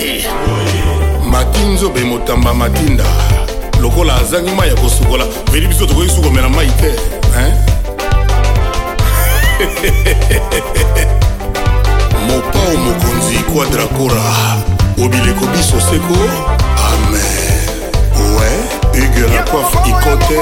te maki nzobe motamba matinda lokola azangi mai ya kosukola veli biso tokoki sukomela mai te mopao mokonzi kwa drakora obileko biso seko amen we ugelakwafe ikote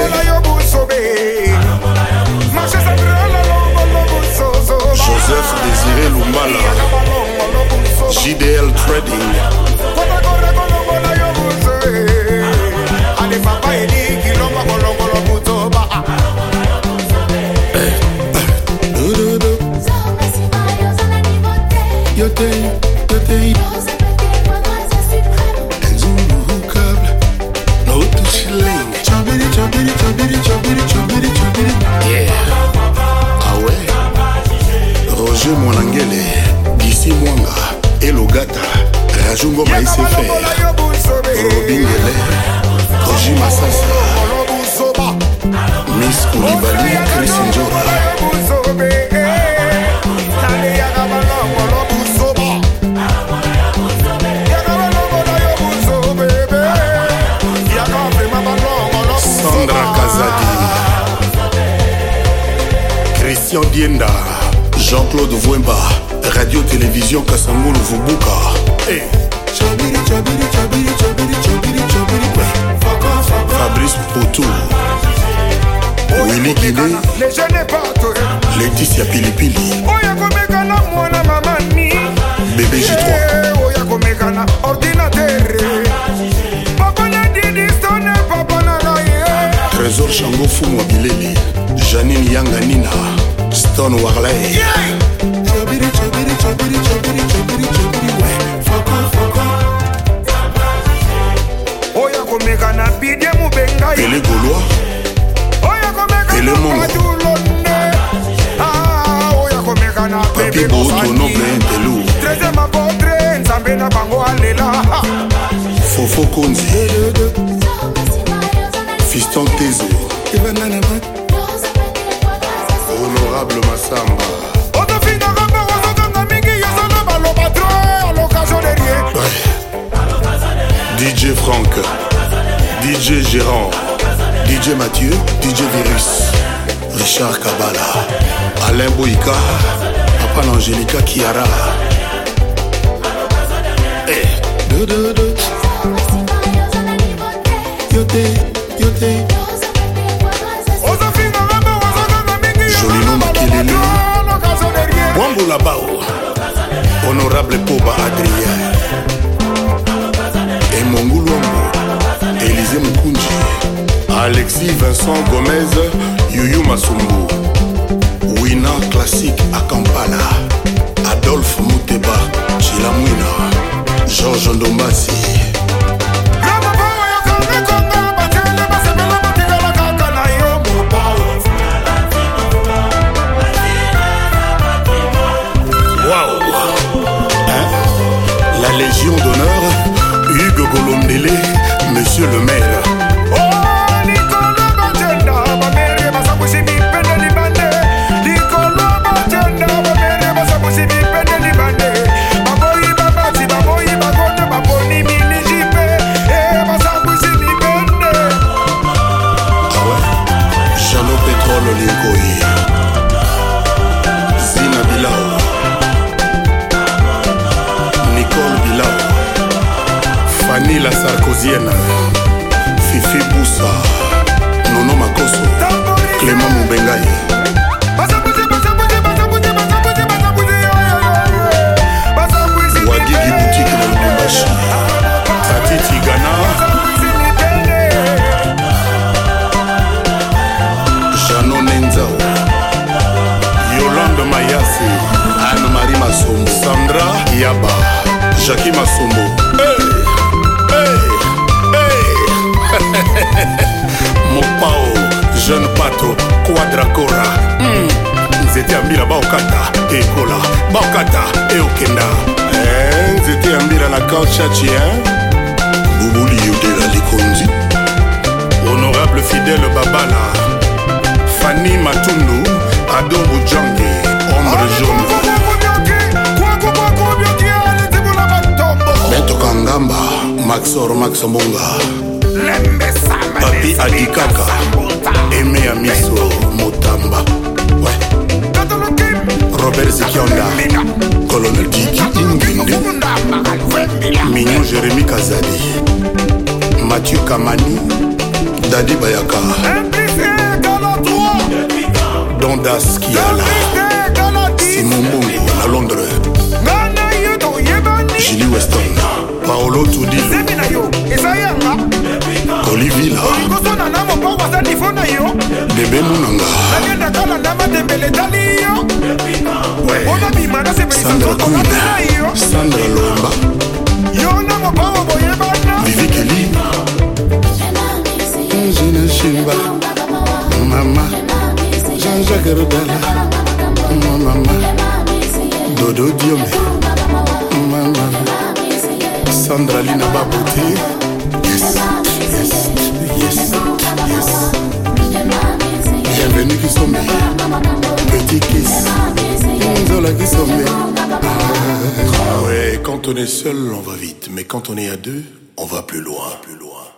christian dienda jean-claude vwemba radio télévision kasangulu vubuka hey. Eh. fabrice poutou wili guine leticia pilipili oya komekana mwana mamani bebe eh, j3 oya komekana ordinatere bakonya didistone papa na ngai trésor chango fumu wa bileli janine yanga nina Stone Warley. oyo akomeka na bidie mobengai ele golwa oyo akomeka ele mongatulonde oyo akomeka na bebebosani trese mapotre nzambe na bango alela fofo konzi DJ Franck, DJ Gérant, DJ Mathieu, DJ Virus, Richard Kabala, Alain Boïka, Papa Angelica Kiara. Hey. Eh. Do, do, Jolino Honorable Poba Adrien. alexis vincent gomez yuyu masumbu wina classique akampala adolphe muteba chilamwina george ndombasi wow. hein? La Légion d'honneur, Hugues Golomdele, Monsieur le maire. parisienne fifi busa nono makoso clément mobengai dracora mm. nzete ya mbila baokata ekola baokata eokenda eh, nzete ya mbila na kalchachie bubuli yodela likonzi honorable fidele babala fani matundu adobu jonge ombre jaune betoka ngamba maxor max mbunga papi adikaka eme ya miso Samba ouais. Robert Zikionda Colonel Kiki Inginde Mignon Jérémy Kazadi Mathieu Kamani Dadi Bayaka Dondas Kiala Simon Bongo na Londres Julie Weston Paolo Tudilo Colivilla bango baza nivo na yo debe munanga nakenda tala na matembele etali yo mpona bima nasepelisaaokoatena yo sandra lomba yo na mopango boyebana vivikeli ngine shimba mama jean-jacques rodala mama dodo diome mama sandra lina babote Ah ouais quand on est seul on va vite mais quand on est à deux on va plus loin plus loin